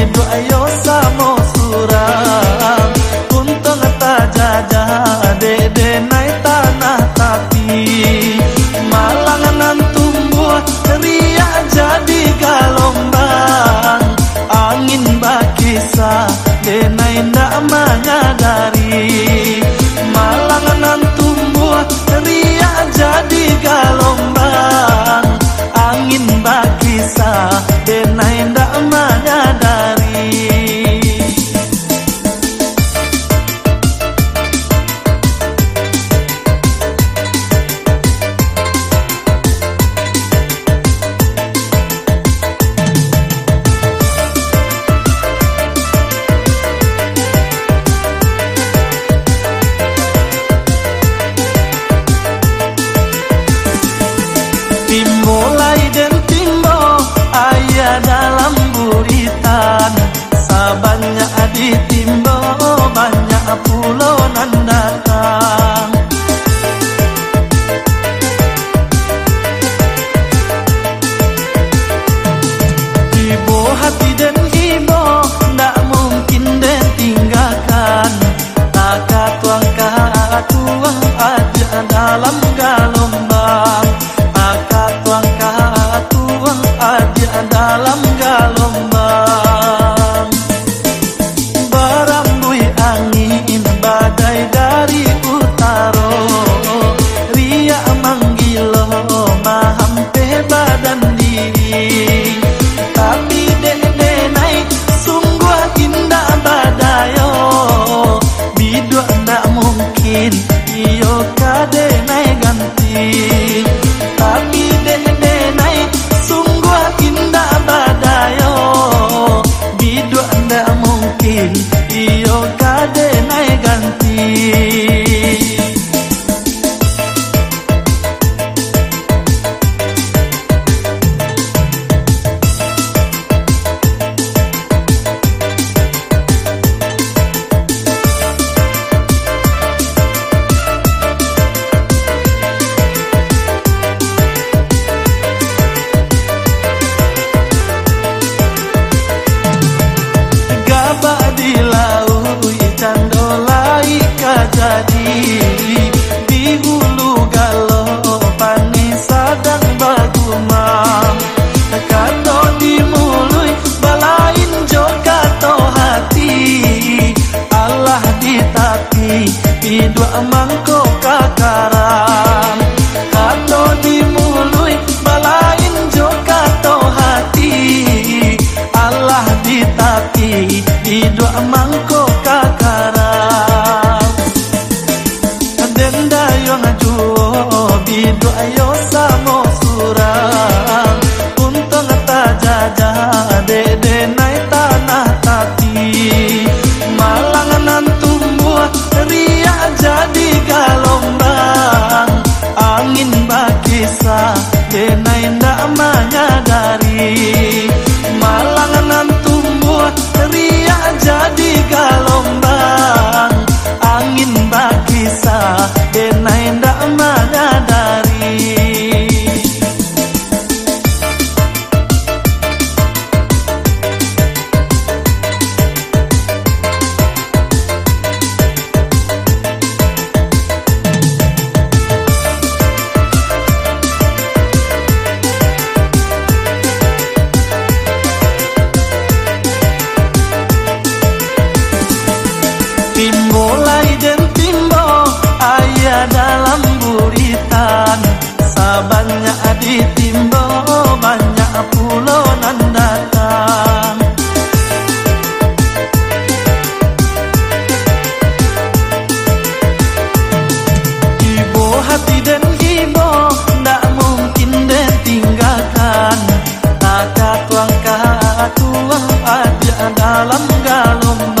Rindu di timbo banyak pulau nan datang Ibu hati dan ganti, oh cade mai ganti. mangko kakaran. Kato dimului balain jo kato hati. Allah ditati di dua mang dalam buritan. Sabannya ditimbo banyak pulau datang. Ibu hati dan ibu ndak mungkin dan tinggalkan Taka tuang katuang dalam galomba